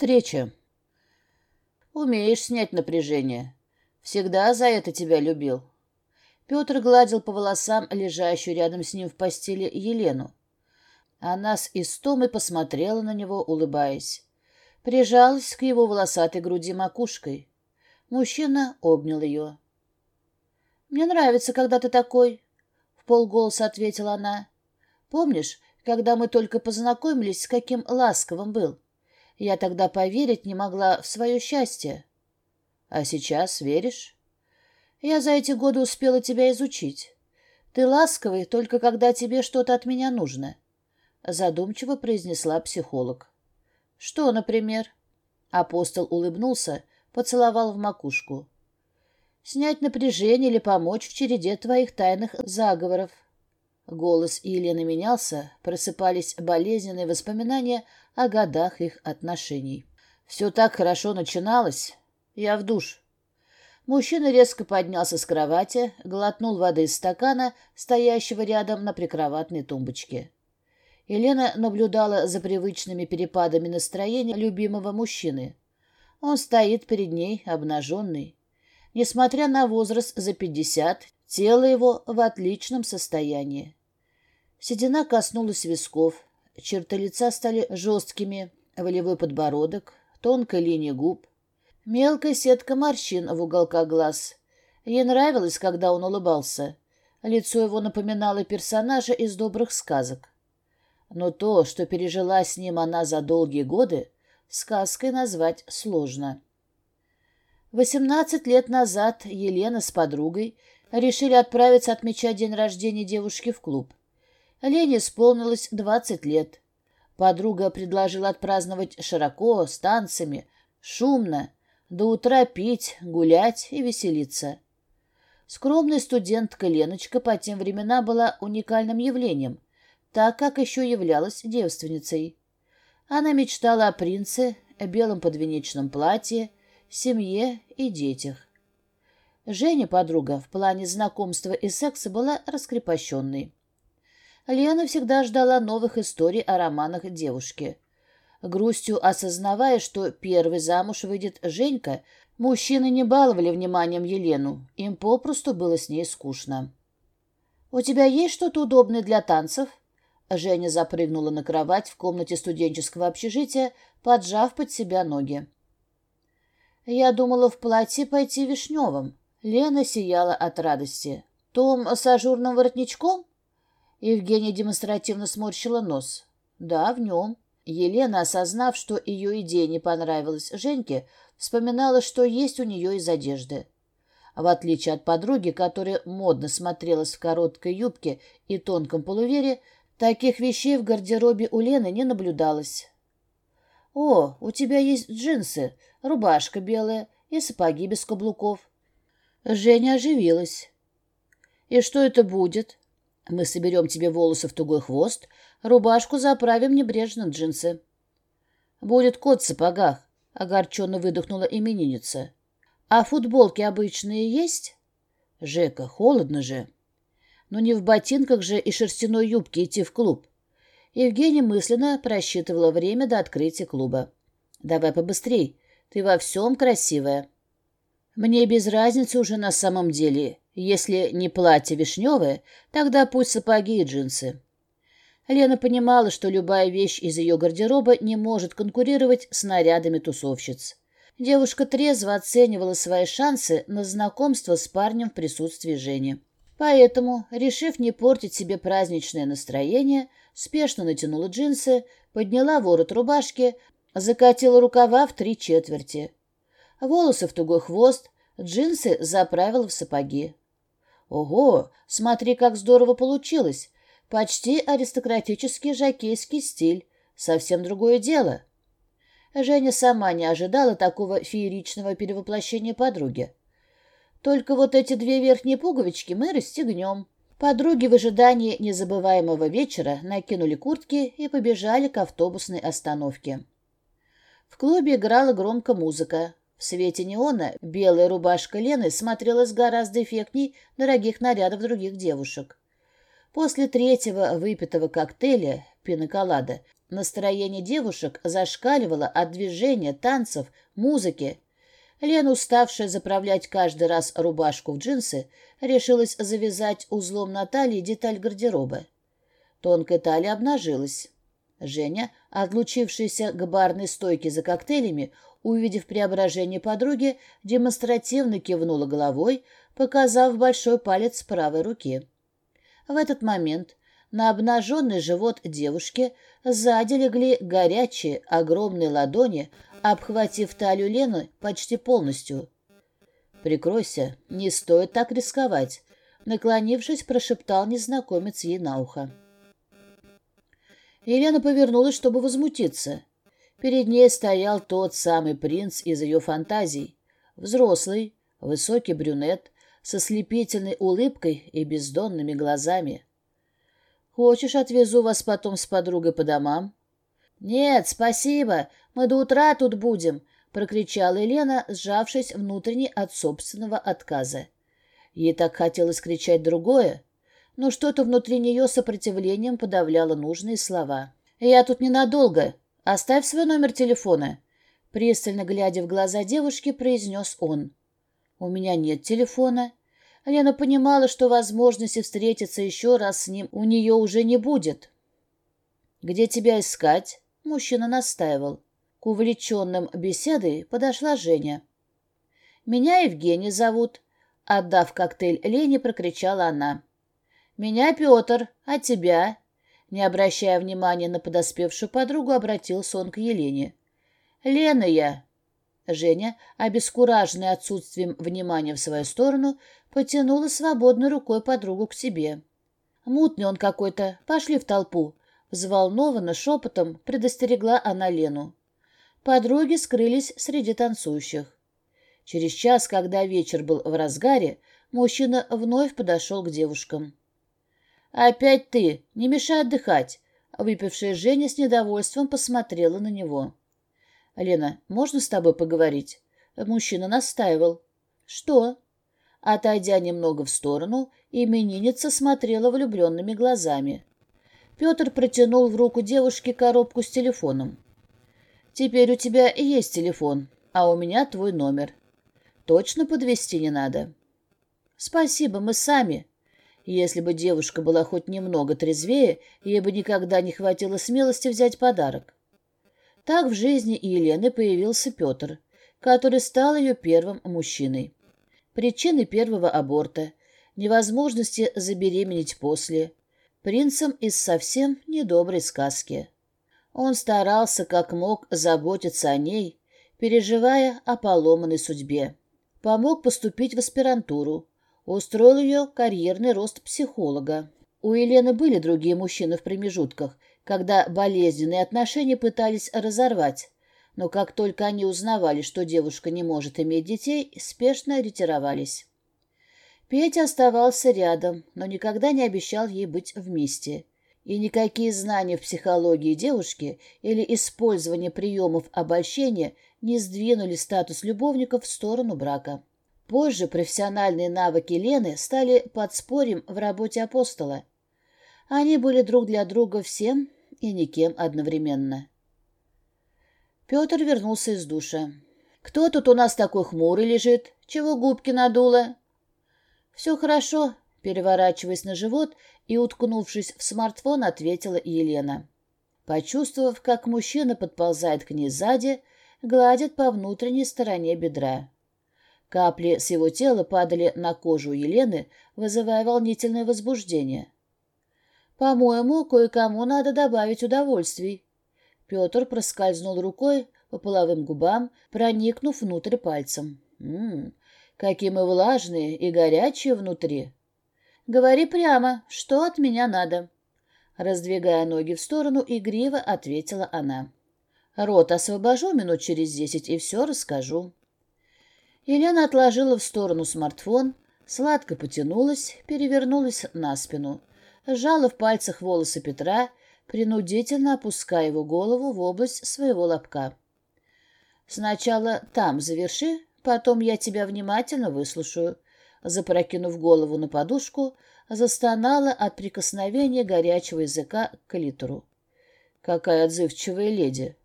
Встреча. Умеешь снять напряжение. Всегда за это тебя любил. Петр гладил по волосам лежащую рядом с ним в постели Елену. Она с истомой посмотрела на него, улыбаясь. Прижалась к его волосатой груди макушкой. Мужчина обнял ее. «Мне нравится, когда ты такой», — в полголоса ответила она. «Помнишь, когда мы только познакомились, с каким ласковым был? Я тогда поверить не могла в свое счастье. А сейчас веришь?» Я за эти годы успела тебя изучить. Ты ласковый, только когда тебе что-то от меня нужно. Задумчиво произнесла психолог. Что, например? Апостол улыбнулся, поцеловал в макушку. Снять напряжение или помочь в череде твоих тайных заговоров. Голос Елены менялся, просыпались болезненные воспоминания о годах их отношений. Все так хорошо начиналось. Я в душ. Мужчина резко поднялся с кровати, глотнул воды из стакана, стоящего рядом на прикроватной тумбочке. Елена наблюдала за привычными перепадами настроения любимого мужчины. Он стоит перед ней, обнаженный. Несмотря на возраст за пятьдесят, тело его в отличном состоянии. Седина коснулась висков, черты лица стали жесткими, волевой подбородок, тонкая линия губ. Мелкая сетка морщин в уголках глаз. Ей нравилось, когда он улыбался. Лицо его напоминало персонажа из добрых сказок. Но то, что пережила с ним она за долгие годы, сказкой назвать сложно. Восемнадцать лет назад Елена с подругой решили отправиться отмечать день рождения девушки в клуб. Лене исполнилось двадцать лет. Подруга предложила отпраздновать широко, с танцами, шумно, до утра пить, гулять и веселиться. Скромная студентка Леночка по тем временам была уникальным явлением, так как еще являлась девственницей. Она мечтала о принце, о белом подвенечном платье, семье и детях. Женя, подруга, в плане знакомства и секса была раскрепощенной. Лена всегда ждала новых историй о романах девушки – Грустью осознавая, что первый замуж выйдет Женька, мужчины не баловали вниманием Елену, им попросту было с ней скучно. «У тебя есть что-то удобное для танцев?» Женя запрыгнула на кровать в комнате студенческого общежития, поджав под себя ноги. Я думала в платье пойти вишневым. Лена сияла от радости. «Том с ажурным воротничком?» Евгения демонстративно сморщила нос. «Да, в нем. Елена, осознав, что ее идея не понравилась Женьке, вспоминала, что есть у нее из одежды. В отличие от подруги, которая модно смотрелась в короткой юбке и тонком полувере, таких вещей в гардеробе у Лены не наблюдалось. «О, у тебя есть джинсы, рубашка белая и сапоги без каблуков». Женя оживилась. «И что это будет?» Мы соберем тебе волосы в тугой хвост, рубашку заправим небрежно джинсы. Будет кот в сапогах, — огорченно выдохнула именинница. А футболки обычные есть? Жека, холодно же. Но не в ботинках же и шерстяной юбке идти в клуб. Евгения мысленно просчитывала время до открытия клуба. «Давай побыстрей, ты во всем красивая». «Мне без разницы уже на самом деле. Если не платье вишневое, тогда пусть сапоги и джинсы. Лена понимала, что любая вещь из ее гардероба не может конкурировать с нарядами тусовщиц. Девушка трезво оценивала свои шансы на знакомство с парнем в присутствии Жени. Поэтому, решив не портить себе праздничное настроение, спешно натянула джинсы, подняла ворот рубашки, закатила рукава в три четверти. Волосы в тугой хвост, джинсы заправила в сапоги. Ого, смотри, как здорово получилось. Почти аристократический жакейский стиль. Совсем другое дело. Женя сама не ожидала такого фееричного перевоплощения подруги. Только вот эти две верхние пуговички мы расстегнем. Подруги в ожидании незабываемого вечера накинули куртки и побежали к автобусной остановке. В клубе играла громко музыка. В свете неона белая рубашка Лены смотрелась гораздо эффектней дорогих нарядов других девушек. После третьего выпитого коктейля, пиноколада, Настроение девушек зашкаливало от движения, танцев, музыки. Лена, уставшая заправлять каждый раз рубашку в джинсы, решилась завязать узлом на талии деталь гардероба. Тонкая талия обнажилась. Женя, отлучившаяся к барной стойке за коктейлями, увидев преображение подруги, демонстративно кивнула головой, показав большой палец правой руки. В этот момент на обнаженный живот девушки сзади легли горячие, огромные ладони, обхватив талию Лены почти полностью. «Прикройся, не стоит так рисковать», — наклонившись, прошептал незнакомец ей на ухо. Елена повернулась, чтобы возмутиться. Перед ней стоял тот самый принц из ее фантазий. Взрослый, высокий брюнет, со слепительной улыбкой и бездонными глазами. «Хочешь, отвезу вас потом с подругой по домам?» «Нет, спасибо, мы до утра тут будем», — прокричала Елена, сжавшись внутренне от собственного отказа. Ей так хотелось кричать другое, но что-то внутри нее сопротивлением подавляло нужные слова. «Я тут ненадолго. Оставь свой номер телефона», — пристально глядя в глаза девушки, произнес он. «У меня нет телефона». Лена понимала, что возможности встретиться еще раз с ним у нее уже не будет. «Где тебя искать?» — мужчина настаивал. К увлеченным беседой подошла Женя. «Меня Евгений зовут», — отдав коктейль Лене, прокричала она. «Меня Петр, а тебя?» Не обращая внимания на подоспевшую подругу, обратился он к Елене. «Лена я!» Женя, обескураженная отсутствием внимания в свою сторону, потянула свободной рукой подругу к себе. «Мутный он какой-то, пошли в толпу!» Взволнованно, шепотом предостерегла она Лену. Подруги скрылись среди танцующих. Через час, когда вечер был в разгаре, мужчина вновь подошел к девушкам. «Опять ты! Не мешай отдыхать!» Выпившая Женя с недовольством посмотрела на него. «Лена, можно с тобой поговорить?» Мужчина настаивал. «Что?» Отойдя немного в сторону, именинница смотрела влюбленными глазами. Петр протянул в руку девушке коробку с телефоном. «Теперь у тебя есть телефон, а у меня твой номер. Точно подвести не надо?» «Спасибо, мы сами», если бы девушка была хоть немного трезвее, ей бы никогда не хватило смелости взять подарок. Так в жизни Елены появился Петр, который стал ее первым мужчиной. Причиной первого аборта, невозможности забеременеть после, принцем из совсем недоброй сказки. Он старался как мог заботиться о ней, переживая о поломанной судьбе. Помог поступить в аспирантуру, устроил ее карьерный рост психолога. У Елены были другие мужчины в промежутках, когда болезненные отношения пытались разорвать, но как только они узнавали, что девушка не может иметь детей, спешно ретировались. Петя оставался рядом, но никогда не обещал ей быть вместе. И никакие знания в психологии девушки или использование приемов обольщения не сдвинули статус любовников в сторону брака. Позже профессиональные навыки Лены стали подспорьем в работе апостола. Они были друг для друга всем и никем одновременно. Петр вернулся из душа. «Кто тут у нас такой хмурый лежит? Чего губки надуло?» «Все хорошо», — переворачиваясь на живот и уткнувшись в смартфон, ответила Елена. Почувствовав, как мужчина подползает к ней сзади, гладит по внутренней стороне бедра. Капли с его тела падали на кожу Елены, вызывая волнительное возбуждение. «По-моему, кое-кому надо добавить удовольствий». Петр проскользнул рукой по половым губам, проникнув внутрь пальцем. «Ммм, какие мы влажные и горячие внутри!» «Говори прямо, что от меня надо?» Раздвигая ноги в сторону, игриво ответила она. «Рот освобожу минут через десять и все расскажу». Елена отложила в сторону смартфон, сладко потянулась, перевернулась на спину, сжала в пальцах волосы Петра, принудительно опуская его голову в область своего лобка. «Сначала там заверши, потом я тебя внимательно выслушаю», запрокинув голову на подушку, застонала от прикосновения горячего языка к литеру. Какая отзывчивая леди.